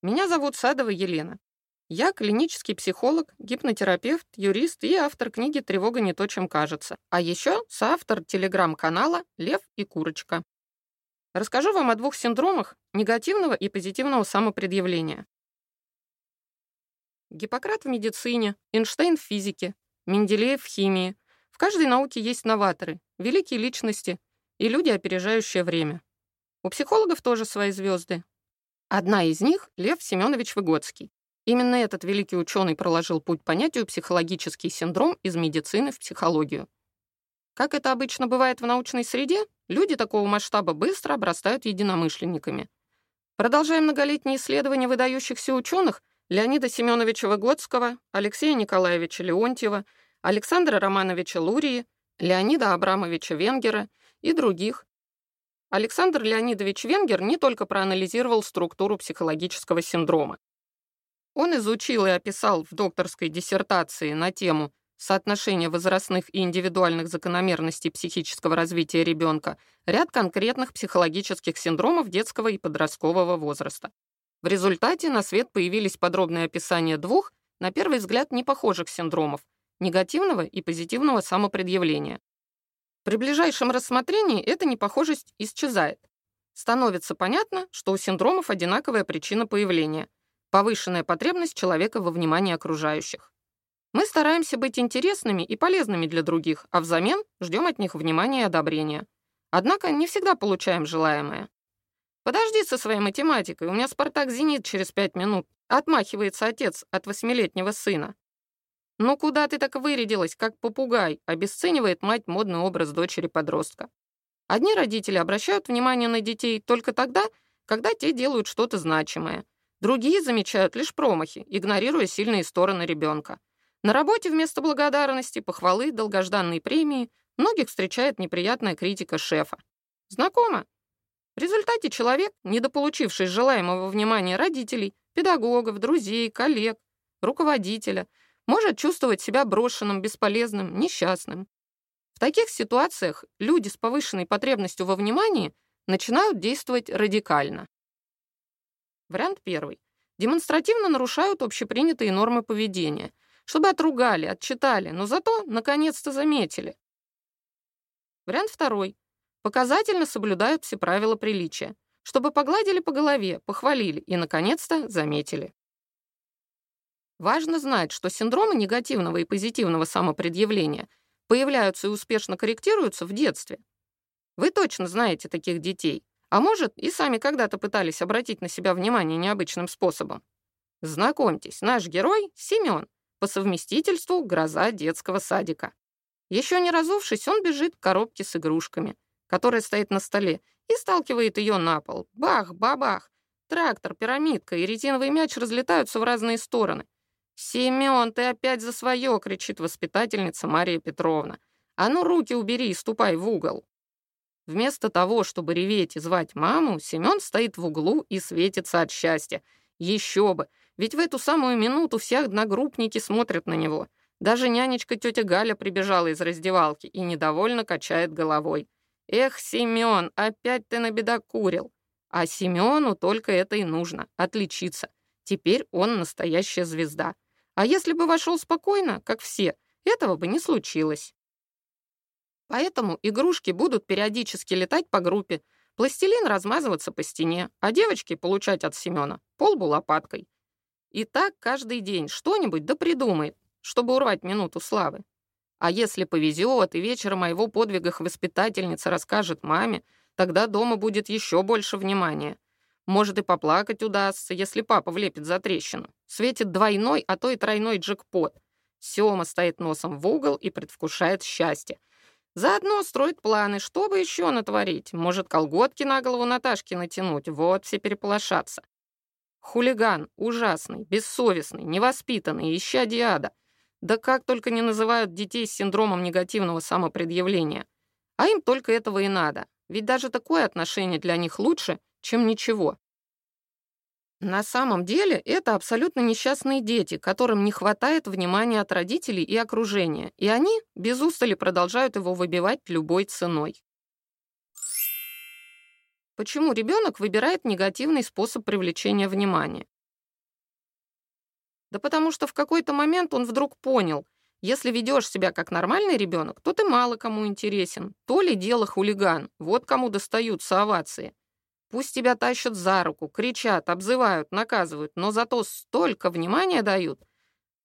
Меня зовут Садова Елена. Я клинический психолог, гипнотерапевт, юрист и автор книги «Тревога не то, чем кажется». А еще соавтор телеграм-канала «Лев и курочка». Расскажу вам о двух синдромах негативного и позитивного самопредъявления. Гиппократ в медицине, Эйнштейн в физике, Менделеев в химии. В каждой науке есть новаторы, великие личности и люди, опережающие время. У психологов тоже свои звезды. Одна из них — Лев Семенович Выгодский. Именно этот великий ученый проложил путь понятию психологический синдром из медицины в психологию. Как это обычно бывает в научной среде, люди такого масштаба быстро обрастают единомышленниками. Продолжая многолетние исследования выдающихся ученых Леонида Семеновича Выгодского, Алексея Николаевича Леонтьева, Александра Романовича Лурии, Леонида Абрамовича Венгера и других, Александр Леонидович Венгер не только проанализировал структуру психологического синдрома, он изучил и описал в докторской диссертации на тему соотношения возрастных и индивидуальных закономерностей психического развития ребенка ряд конкретных психологических синдромов детского и подросткового возраста. В результате на свет появились подробные описания двух, на первый взгляд, непохожих синдромов — негативного и позитивного самопредъявления. При ближайшем рассмотрении эта непохожесть исчезает. Становится понятно, что у синдромов одинаковая причина появления — повышенная потребность человека во внимании окружающих. Мы стараемся быть интересными и полезными для других, а взамен ждем от них внимания и одобрения. Однако не всегда получаем желаемое. «Подожди со своей математикой, у меня «Спартак-Зенит» через пять минут», отмахивается отец от восьмилетнего сына. «Ну куда ты так вырядилась, как попугай?» обесценивает мать модный образ дочери-подростка. Одни родители обращают внимание на детей только тогда, когда те делают что-то значимое — Другие замечают лишь промахи, игнорируя сильные стороны ребенка. На работе вместо благодарности, похвалы, долгожданной премии многих встречает неприятная критика шефа. Знакомо? В результате человек, недополучивший желаемого внимания родителей, педагогов, друзей, коллег, руководителя, может чувствовать себя брошенным, бесполезным, несчастным. В таких ситуациях люди с повышенной потребностью во внимании начинают действовать радикально. Вариант первый. Демонстративно нарушают общепринятые нормы поведения, чтобы отругали, отчитали, но зато наконец-то заметили. Вариант второй. Показательно соблюдают все правила приличия, чтобы погладили по голове, похвалили и, наконец-то, заметили. Важно знать, что синдромы негативного и позитивного самопредъявления появляются и успешно корректируются в детстве. Вы точно знаете таких детей, а может, и сами когда-то пытались обратить на себя внимание необычным способом. Знакомьтесь, наш герой — Семён, по совместительству гроза детского садика. Еще не разувшись, он бежит к коробке с игрушками, которая стоит на столе, и сталкивает ее на пол. Бах, бабах. Трактор, пирамидка и резиновый мяч разлетаются в разные стороны. «Семён, ты опять за свое!» — кричит воспитательница Мария Петровна. «А ну, руки убери и ступай в угол!» Вместо того, чтобы реветь и звать маму, Семён стоит в углу и светится от счастья. Еще бы, ведь в эту самую минуту все одногруппники смотрят на него. Даже нянечка тетя Галя прибежала из раздевалки и недовольно качает головой. «Эх, Семён, опять ты набедокурил!» А Семёну только это и нужно — отличиться. Теперь он настоящая звезда. А если бы вошел спокойно, как все, этого бы не случилось. Поэтому игрушки будут периодически летать по группе, пластилин размазываться по стене, а девочки получать от Семёна полбу лопаткой. И так каждый день что-нибудь да придумает, чтобы урвать минуту славы. А если повезет, и вечером о его подвигах воспитательница расскажет маме, тогда дома будет еще больше внимания. Может и поплакать удастся, если папа влепит за трещину. Светит двойной, а то и тройной джекпот. Сёма стоит носом в угол и предвкушает счастье. Заодно строит планы, что бы еще натворить. Может, колготки на голову Наташки натянуть. Вот все переполошатся. Хулиган, ужасный, бессовестный, невоспитанный, ища диада. Да как только не называют детей с синдромом негативного самопредъявления. А им только этого и надо. Ведь даже такое отношение для них лучше, чем ничего. На самом деле это абсолютно несчастные дети, которым не хватает внимания от родителей и окружения, и они без устали продолжают его выбивать любой ценой. Почему ребенок выбирает негативный способ привлечения внимания? Да потому что в какой-то момент он вдруг понял, если ведешь себя как нормальный ребенок, то ты мало кому интересен. То ли дело хулиган, вот кому достаются овации. Пусть тебя тащат за руку, кричат, обзывают, наказывают, но зато столько внимания дают.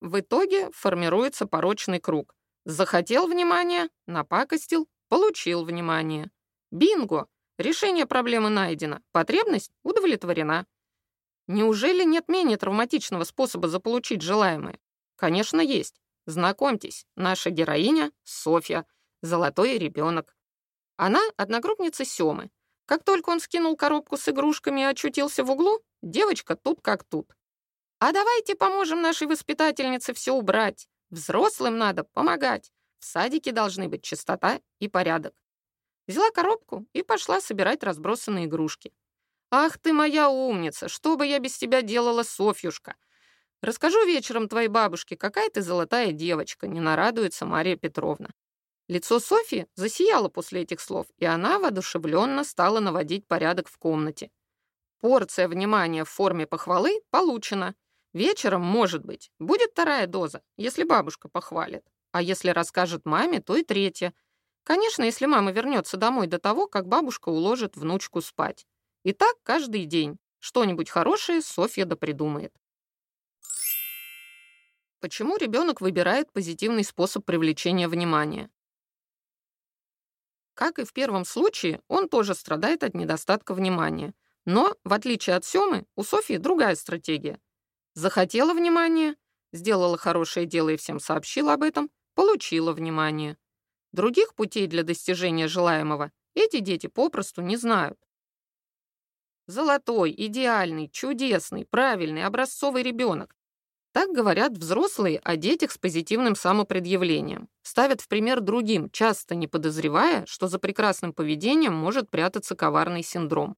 В итоге формируется порочный круг. Захотел внимания, напакостил, получил внимание. Бинго! Решение проблемы найдено, потребность удовлетворена. Неужели нет менее травматичного способа заполучить желаемое? Конечно, есть. Знакомьтесь, наша героиня — Софья, золотой ребенок. Она — одногруппница Семы. Как только он скинул коробку с игрушками и очутился в углу, девочка тут как тут. «А давайте поможем нашей воспитательнице все убрать. Взрослым надо помогать. В садике должны быть чистота и порядок. Взяла коробку и пошла собирать разбросанные игрушки. «Ах ты моя умница! Что бы я без тебя делала, Софьюшка? Расскажу вечером твоей бабушке, какая ты золотая девочка», не нарадуется Мария Петровна. Лицо Софьи засияло после этих слов, и она воодушевленно стала наводить порядок в комнате. Порция внимания в форме похвалы получена. Вечером, может быть, будет вторая доза, если бабушка похвалит. А если расскажет маме, то и третья — Конечно, если мама вернется домой до того, как бабушка уложит внучку спать. И так каждый день. Что-нибудь хорошее Софья да придумает. Почему ребенок выбирает позитивный способ привлечения внимания? Как и в первом случае, он тоже страдает от недостатка внимания. Но, в отличие от Семы, у Софьи другая стратегия. Захотела внимания, сделала хорошее дело и всем сообщила об этом, получила внимание. Других путей для достижения желаемого эти дети попросту не знают. Золотой, идеальный, чудесный, правильный, образцовый ребенок. Так говорят взрослые о детях с позитивным самопредъявлением. Ставят в пример другим, часто не подозревая, что за прекрасным поведением может прятаться коварный синдром.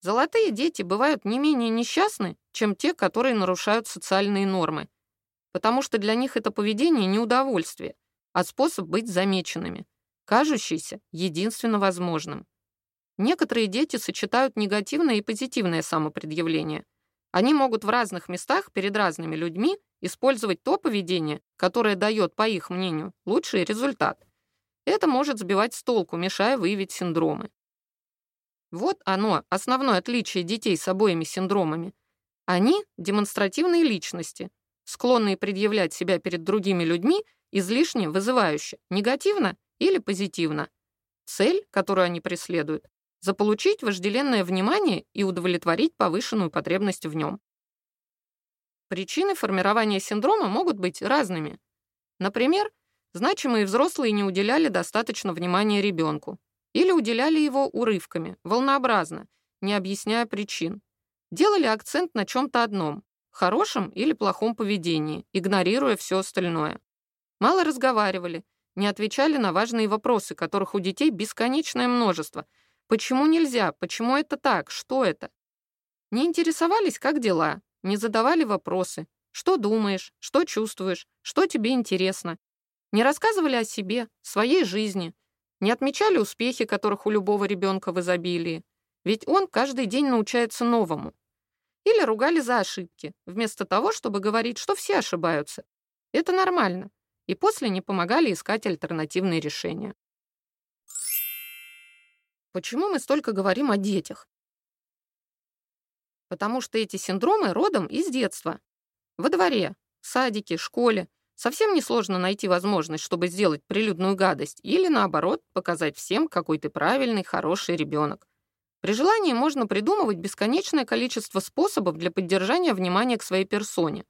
Золотые дети бывают не менее несчастны, чем те, которые нарушают социальные нормы, потому что для них это поведение не удовольствие, а способ быть замеченными, кажущийся единственно возможным. Некоторые дети сочетают негативное и позитивное самопредъявление. Они могут в разных местах перед разными людьми использовать то поведение, которое дает, по их мнению, лучший результат. Это может сбивать с толку, мешая выявить синдромы. Вот оно, основное отличие детей с обоими синдромами. Они — демонстративные личности, склонные предъявлять себя перед другими людьми излишне вызывающе, негативно или позитивно. Цель, которую они преследуют, заполучить вожделенное внимание и удовлетворить повышенную потребность в нем. Причины формирования синдрома могут быть разными. Например, значимые взрослые не уделяли достаточно внимания ребенку или уделяли его урывками, волнообразно, не объясняя причин. Делали акцент на чем-то одном, хорошем или плохом поведении, игнорируя все остальное. Мало разговаривали, не отвечали на важные вопросы, которых у детей бесконечное множество. Почему нельзя? Почему это так? Что это? Не интересовались, как дела, не задавали вопросы. Что думаешь? Что чувствуешь? Что тебе интересно? Не рассказывали о себе, своей жизни. Не отмечали успехи, которых у любого ребенка в изобилии. Ведь он каждый день научается новому. Или ругали за ошибки, вместо того, чтобы говорить, что все ошибаются. Это нормально и после не помогали искать альтернативные решения. Почему мы столько говорим о детях? Потому что эти синдромы родом из детства. Во дворе, садике, школе совсем несложно найти возможность, чтобы сделать прилюдную гадость или, наоборот, показать всем, какой ты правильный, хороший ребенок. При желании можно придумывать бесконечное количество способов для поддержания внимания к своей персоне.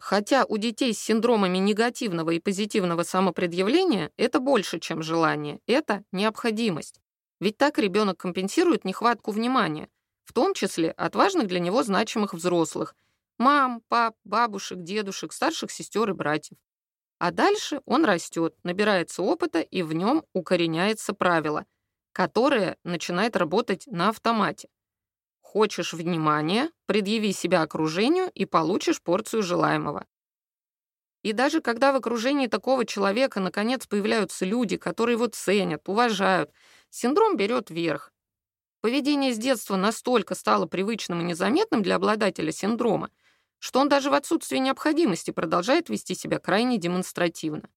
Хотя у детей с синдромами негативного и позитивного самопредъявления это больше, чем желание, это необходимость. Ведь так ребенок компенсирует нехватку внимания, в том числе от важных для него значимых взрослых – мам, пап, бабушек, дедушек, старших сестер и братьев. А дальше он растет, набирается опыта, и в нем укореняется правило, которое начинает работать на автомате. Хочешь внимания, предъяви себя окружению и получишь порцию желаемого. И даже когда в окружении такого человека наконец появляются люди, которые его ценят, уважают, синдром берет верх. Поведение с детства настолько стало привычным и незаметным для обладателя синдрома, что он даже в отсутствии необходимости продолжает вести себя крайне демонстративно.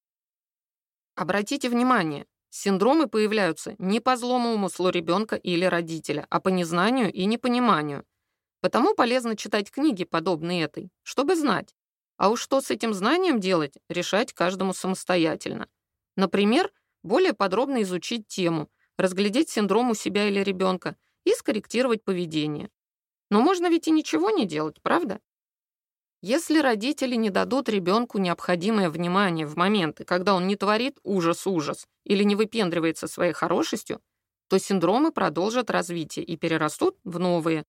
Обратите внимание, синдромы появляются не по злому умыслу ребенка или родителя, а по незнанию и непониманию. Потому полезно читать книги, подобные этой, чтобы знать. А уж что с этим знанием делать, решать каждому самостоятельно. Например, более подробно изучить тему, разглядеть синдром у себя или ребенка и скорректировать поведение. Но можно ведь и ничего не делать, правда? Если родители не дадут ребенку необходимое внимание в моменты, когда он не творит ужас-ужас или не выпендривается своей хорошестью, то синдромы продолжат развитие и перерастут в новые.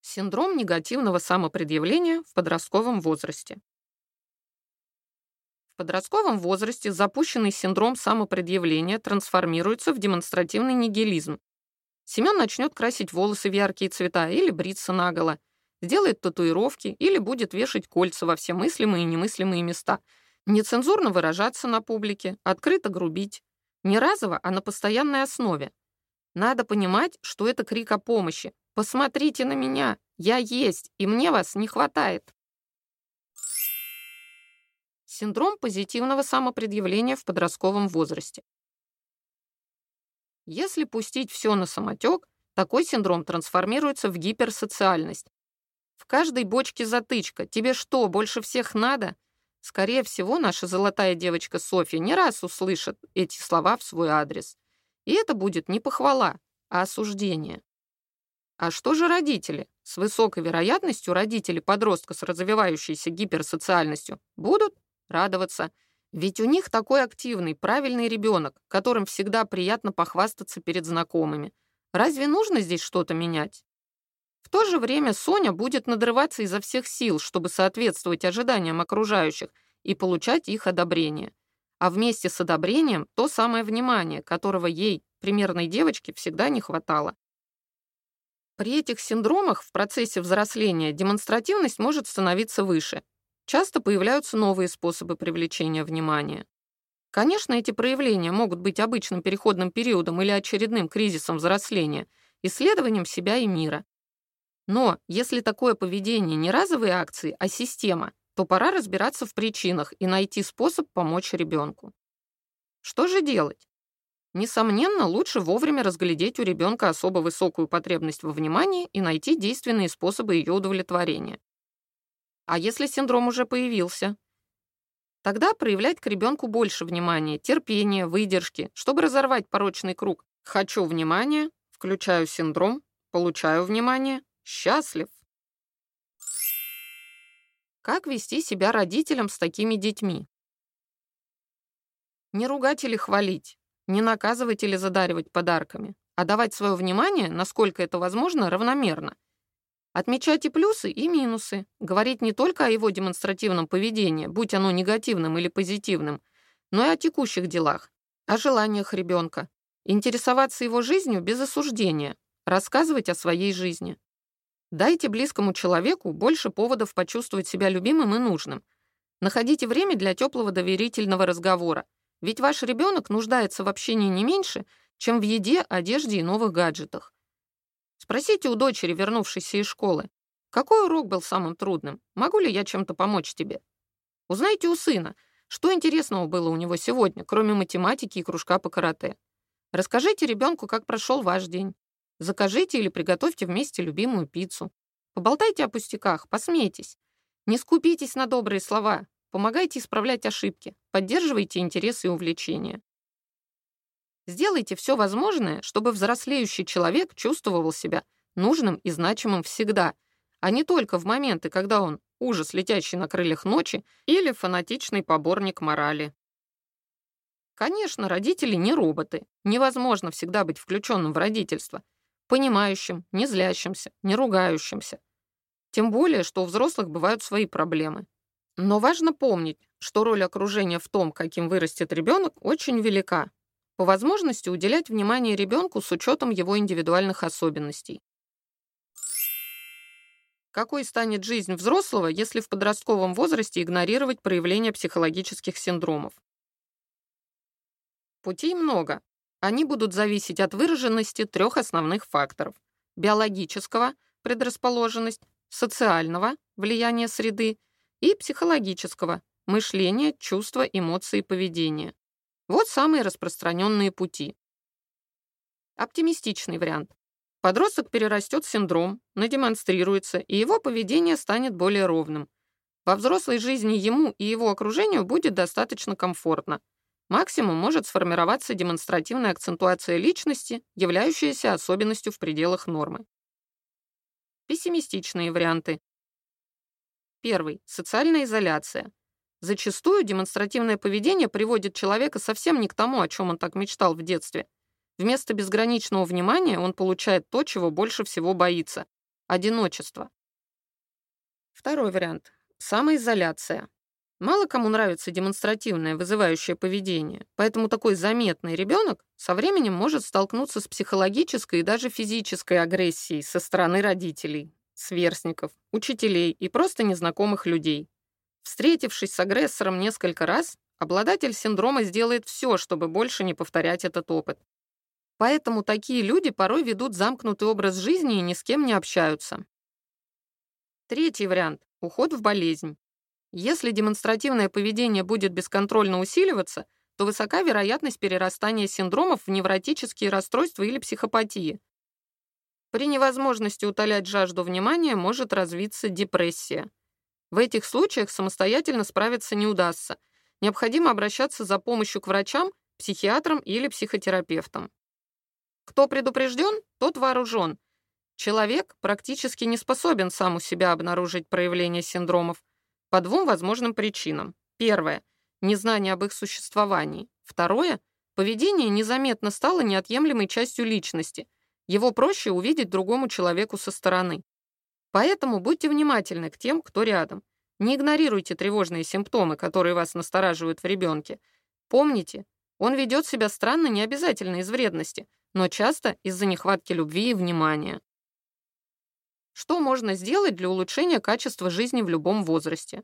Синдром негативного самопредъявления в подростковом возрасте. Подростковом возрасте запущенный синдром самопредъявления трансформируется в демонстративный нигилизм. Семен начнет красить волосы в яркие цвета или бриться наголо, сделает татуировки или будет вешать кольца во все мыслимые и немыслимые места, нецензурно выражаться на публике, открыто грубить. Не разово, а на постоянной основе. Надо понимать, что это крик о помощи. «Посмотрите на меня! Я есть, и мне вас не хватает!» Синдром позитивного самопредъявления в подростковом возрасте. Если пустить все на самотек, такой синдром трансформируется в гиперсоциальность, в каждой бочке затычка. Тебе что, больше всех надо? Скорее всего, наша золотая девочка Софья не раз услышит эти слова в свой адрес. И это будет не похвала, а осуждение. А что же родители? С высокой вероятностью родители подростка с развивающейся гиперсоциальностью будут радоваться. Ведь у них такой активный, правильный ребенок, которым всегда приятно похвастаться перед знакомыми. Разве нужно здесь что-то менять? В то же время Соня будет надрываться изо всех сил, чтобы соответствовать ожиданиям окружающих и получать их одобрение. А вместе с одобрением то самое внимание, которого ей, примерной девочке, всегда не хватало. При этих синдромах в процессе взросления демонстративность может становиться выше. Часто появляются новые способы привлечения внимания. Конечно, эти проявления могут быть обычным переходным периодом или очередным кризисом взросления, исследованием себя и мира. Но если такое поведение не разовые акции, а система, то пора разбираться в причинах и найти способ помочь ребенку. Что же делать? Несомненно, лучше вовремя разглядеть у ребенка особо высокую потребность во внимании и найти действенные способы ее удовлетворения. А если синдром уже появился? Тогда проявлять к ребенку больше внимания, терпения, выдержки, чтобы разорвать порочный круг. Хочу внимания, включаю синдром, получаю внимание, счастлив. Как вести себя родителям с такими детьми? Не ругать или хвалить, не наказывать или задаривать подарками, а давать свое внимание, насколько это возможно, равномерно. Отмечать и плюсы, и минусы, говорить не только о его демонстративном поведении, будь оно негативным или позитивным, но и о текущих делах, о желаниях ребенка, интересоваться его жизнью без осуждения, рассказывать о своей жизни. Дайте близкому человеку больше поводов почувствовать себя любимым и нужным. Находите время для теплого доверительного разговора, ведь ваш ребенок нуждается в общении не меньше, чем в еде, одежде и новых гаджетах. Спросите у дочери, вернувшейся из школы, какой урок был самым трудным, могу ли я чем-то помочь тебе? Узнайте у сына, что интересного было у него сегодня, кроме математики и кружка по карате. Расскажите ребенку, как прошел ваш день. Закажите или приготовьте вместе любимую пиццу. Поболтайте о пустяках, посмейтесь. Не скупитесь на добрые слова. Помогайте исправлять ошибки. Поддерживайте интересы и увлечения. Сделайте все возможное, чтобы взрослеющий человек чувствовал себя нужным и значимым всегда, а не только в моменты, когда он ужас, летящий на крыльях ночи, или фанатичный поборник морали. Конечно, родители не роботы. Невозможно всегда быть включенным в родительство понимающим, не злящимся, не ругающимся. Тем более, что у взрослых бывают свои проблемы. Но важно помнить, что роль окружения в том, каким вырастет ребенок, очень велика. По возможности уделять внимание ребенку с учетом его индивидуальных особенностей. Какой станет жизнь взрослого, если в подростковом возрасте игнорировать проявления психологических синдромов? Путей много, они будут зависеть от выраженности трех основных факторов – биологического – предрасположенность, социального – влияния среды и психологического – мышления, чувства, эмоции, поведения. Вот самые распространенные пути. Оптимистичный вариант. Подросток перерастет синдром, надемонстрируется, и его поведение станет более ровным. Во взрослой жизни ему и его окружению будет достаточно комфортно. Максимум может сформироваться демонстративная акцентуация личности, являющаяся особенностью в пределах нормы. Пессимистичные варианты. Первый. Социальная изоляция. Зачастую демонстративное поведение приводит человека совсем не к тому, о чем он так мечтал в детстве. Вместо безграничного внимания он получает то, чего больше всего боится — одиночество. Второй вариант — самоизоляция. Мало кому нравится демонстративное, вызывающее поведение, поэтому такой заметный ребенок со временем может столкнуться с психологической и даже физической агрессией со стороны родителей, сверстников, учителей и просто незнакомых людей. Встретившись с агрессором несколько раз, обладатель синдрома сделает все, чтобы больше не повторять этот опыт. Поэтому такие люди порой ведут замкнутый образ жизни и ни с кем не общаются. Третий вариант — уход в болезнь. Если демонстративное поведение будет бесконтрольно усиливаться, то высока вероятность перерастания синдромов в невротические расстройства или психопатии. При невозможности утолять жажду внимания может развиться депрессия. В этих случаях самостоятельно справиться не удастся. Необходимо обращаться за помощью к врачам, психиатрам или психотерапевтам. Кто предупрежден, тот вооружен. Человек практически не способен сам у себя обнаружить проявление синдромов по двум возможным причинам. Первое — незнание об их существовании. Второе — поведение незаметно стало неотъемлемой частью личности. Его проще увидеть другому человеку со стороны. Поэтому будьте внимательны к тем, кто рядом. Не игнорируйте тревожные симптомы, которые вас настораживают в ребенке. Помните, он ведет себя странно не обязательно из вредности — но часто из-за нехватки любви и внимания. Что можно сделать для улучшения качества жизни в любом возрасте?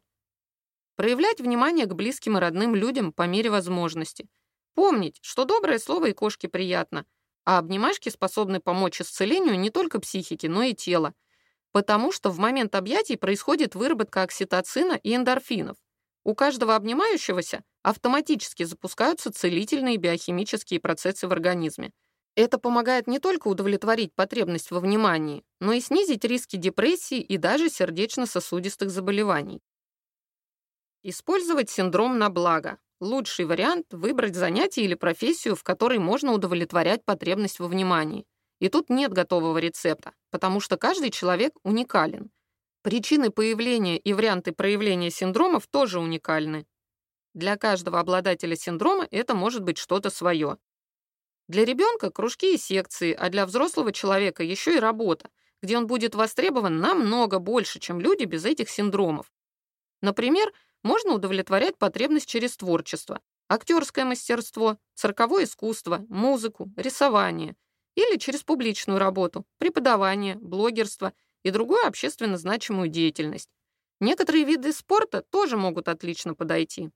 Проявлять внимание к близким и родным людям по мере возможности. Помнить, что доброе слово и кошке приятно, а обнимашки способны помочь исцелению не только психики, но и тела, потому что в момент объятий происходит выработка окситоцина и эндорфинов. У каждого обнимающегося автоматически запускаются целительные биохимические процессы в организме. Это помогает не только удовлетворить потребность во внимании, но и снизить риски депрессии и даже сердечно-сосудистых заболеваний. Использовать синдром на благо. Лучший вариант — выбрать занятие или профессию, в которой можно удовлетворять потребность во внимании. И тут нет готового рецепта, потому что каждый человек уникален. Причины появления и варианты проявления синдромов тоже уникальны. Для каждого обладателя синдрома это может быть что-то свое. Для ребенка кружки и секции, а для взрослого человека еще и работа, где он будет востребован намного больше, чем люди без этих синдромов. Например, можно удовлетворять потребность через творчество, актерское мастерство, цирковое искусство, музыку, рисование или через публичную работу, преподавание, блогерство и другую общественно значимую деятельность. Некоторые виды спорта тоже могут отлично подойти.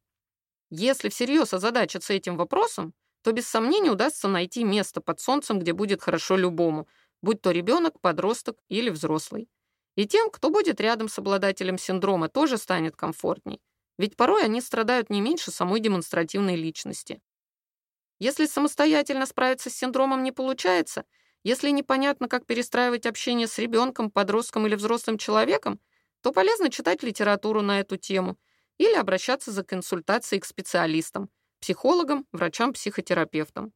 Если всерьез озадачиться этим вопросом, то без сомнения удастся найти место под солнцем, где будет хорошо любому, будь то ребенок, подросток или взрослый. И тем, кто будет рядом с обладателем синдрома, тоже станет комфортней. Ведь порой они страдают не меньше самой демонстративной личности. Если самостоятельно справиться с синдромом не получается, если непонятно, как перестраивать общение с ребенком, подростком или взрослым человеком, то полезно читать литературу на эту тему или обращаться за консультацией к специалистам, психологам, врачам-психотерапевтам.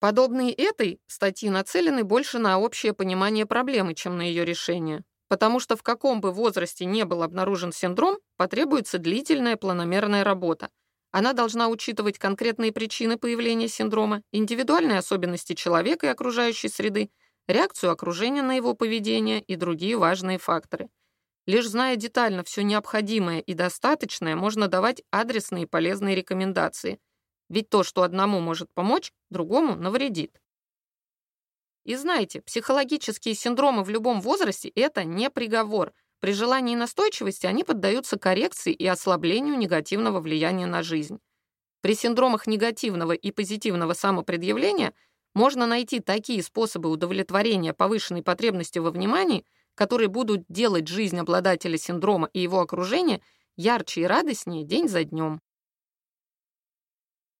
Подобные этой статьи нацелены больше на общее понимание проблемы, чем на ее решение, потому что в каком бы возрасте не был обнаружен синдром, потребуется длительная планомерная работа. Она должна учитывать конкретные причины появления синдрома, индивидуальные особенности человека и окружающей среды, реакцию окружения на его поведение и другие важные факторы – Лишь зная детально все необходимое и достаточное, можно давать адресные и полезные рекомендации. Ведь то, что одному может помочь, другому навредит. И знайте, психологические синдромы в любом возрасте — это не приговор. При желании и настойчивости они поддаются коррекции и ослаблению негативного влияния на жизнь. При синдромах негативного и позитивного самопредъявления можно найти такие способы удовлетворения повышенной потребности во внимании, которые будут делать жизнь обладателя синдрома и его окружения ярче и радостнее день за днем.